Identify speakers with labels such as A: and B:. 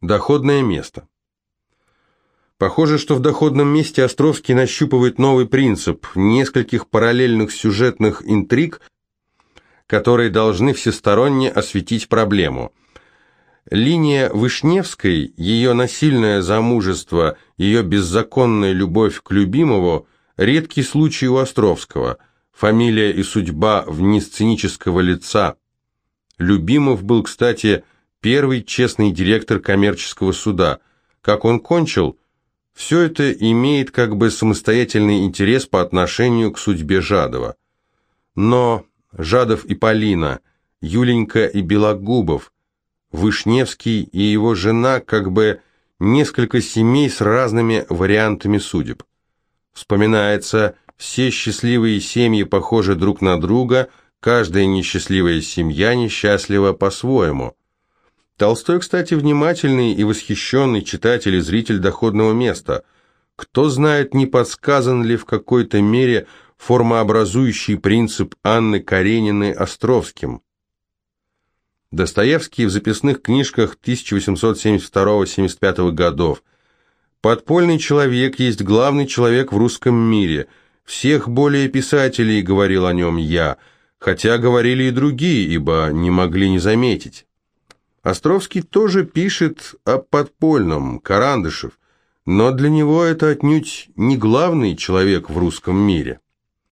A: Доходное место. Похоже, что в доходном месте Островский нащупывает новый принцип нескольких параллельных сюжетных интриг, которые должны всесторонне осветить проблему. Линия Вышневской, ее насильное замужество, ее беззаконная любовь к любимому – редкий случай у Островского, фамилия и судьба вне сценического лица. Любимов был, кстати, первый честный директор коммерческого суда. Как он кончил, все это имеет как бы самостоятельный интерес по отношению к судьбе Жадова. Но Жадов и Полина, Юленька и Белогубов, Вышневский и его жена как бы несколько семей с разными вариантами судеб. Вспоминается, все счастливые семьи похожи друг на друга, каждая несчастливая семья несчастлива по-своему. Толстой, кстати, внимательный и восхищенный читатель и зритель доходного места. Кто знает, не подсказан ли в какой-то мере формообразующий принцип Анны Карениной Островским. Достоевский в записных книжках 1872-75 годов. «Подпольный человек есть главный человек в русском мире. Всех более писателей, — говорил о нем я, — хотя говорили и другие, ибо не могли не заметить». Островский тоже пишет о подпольном, Карандышев, но для него это отнюдь не главный человек в русском мире.